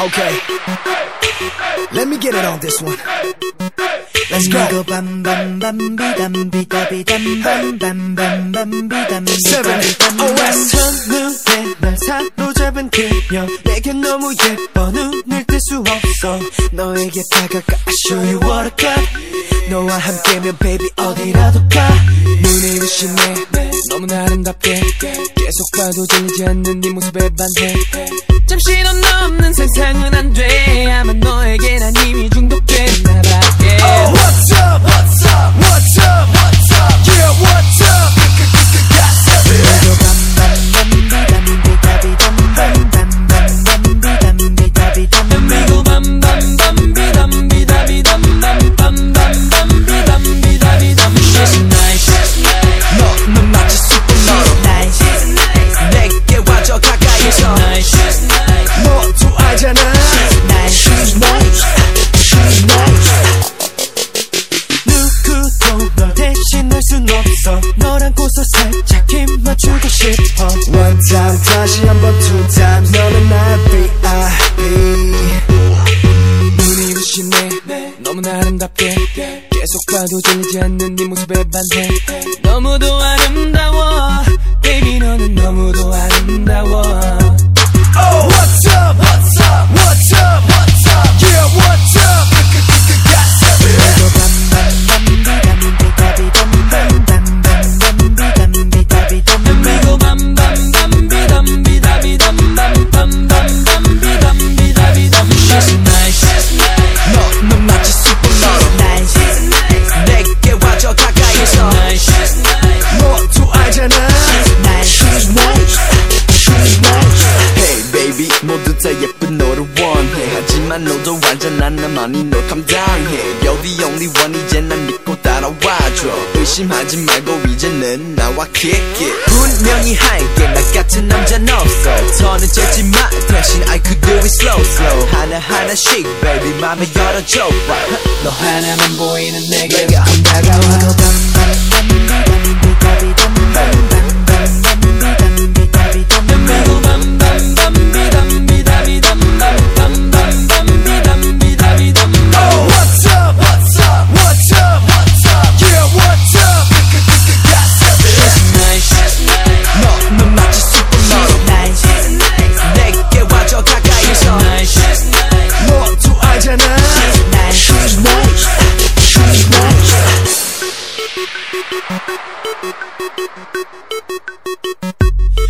Okay. Let me get it on this one. Let's go. 이거 밤밤밤비담비담비담밤밤밤비담 Seven OS. 첫눈에 날 사로잡은 그녀 내게 너무 예뻐 눈을 뗄 수 없어 너에게 다가가 I show you what I got 너와 함께면 baby 어디라도 가 눈이 부시네 너무나 아름답게 계속 봐도 질리지 않는 네 모습에 반해 잠시 넌 없는 세상은 안돼 time, 다시 한번 two times. 너는 나의 VIP. 눈이 부시네 너무나 아름답게 계속 봐도 질리지 않는 네 모습에 반해 너무도 아름 baby, 모두 다 예쁜 너를 원해. 하지만 너도 완전한 나만이 널 감당해. You're the only one 이제 난 믿고 따라와줘. 의심하지 말고 이제는 나와 kick it. 분명히 할게 나 같은 남자는 없어. 더는 재지 마. 대신 I could do it slow slow. 하나 하나씩 baby 맘에 열어줘. 너 하나만 보이는 내게 조금 다가와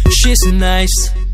she's nice